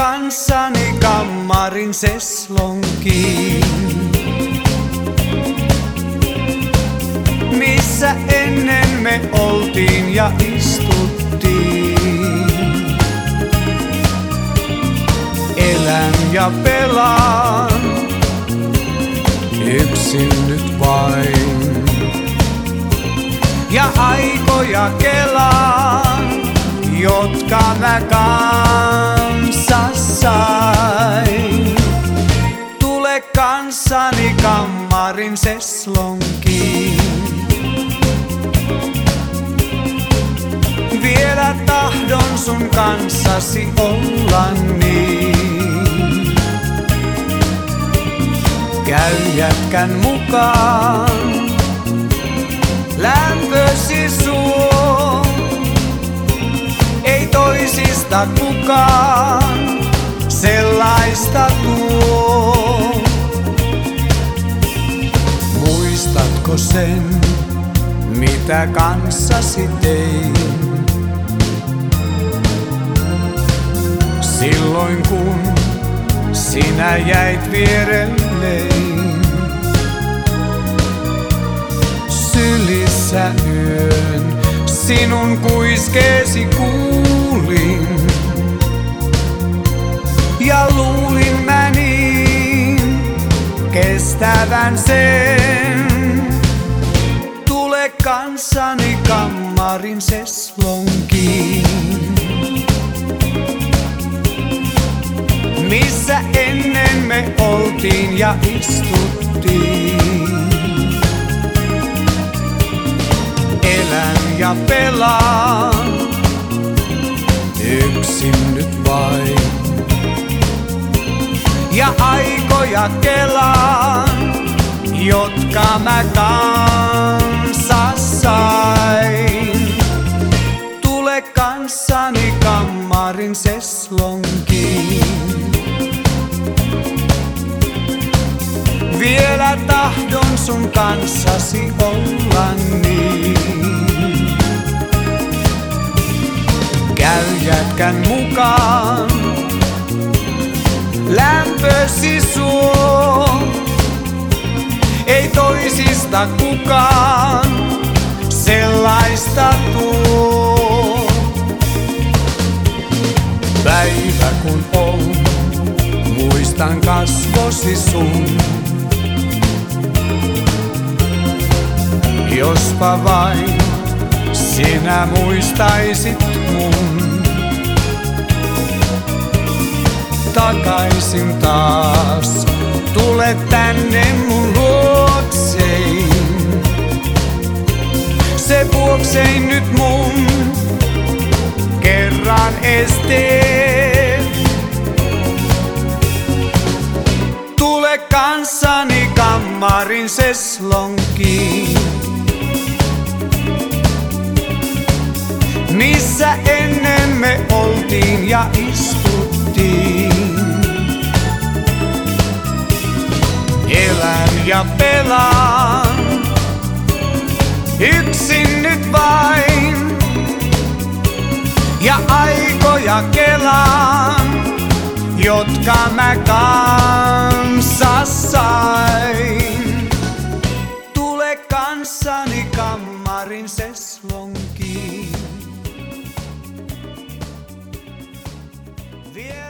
kanssani kammarin seslonkiin. Missä ennen me oltiin ja istuttiin. Elän ja pelaan, yksin nyt vain. Ja aikoja kelaan, jotka mä kanssa sain. Tule kanssani kammarin seslonkiin. Vielä tahdon sun kanssasi olla niin. Käy jätkän mukaan, lämpösi suo. Ei toisista kukaan sen, mitä kanssasi tein? Silloin kun sinä jäit vierelleen. Sylissä yön sinun kuiskeesi kuulin. Ja luulin mä niin kestävän sen. Tule kanssani kammarin seslonkiin. Missä ennen me oltiin ja istuttiin. Elän ja pelaan, yksin nyt vain. Ja aikoja kelaan, jotka mä kanssa seslonkiin. Vielä tahdon sun kanssasi olla niin. Käy jätkän mukaan, lämpösi suo. Ei toisista kukaan muistan kasvosi sun. Jospa vain sinä muistaisit mun. Takaisin taas, tule tänne mun luoksein. Se vuoksein nyt mun kerran esteet. Kanssani kammarin seslonkiin. Missä ennen me oltiin ja istuttiin. Elän ja pelaan, yksin nyt vain. Ja aikoja kelaan, jotka mä kanssa sain. Tule kanssani kammarin seslonkiin. Vie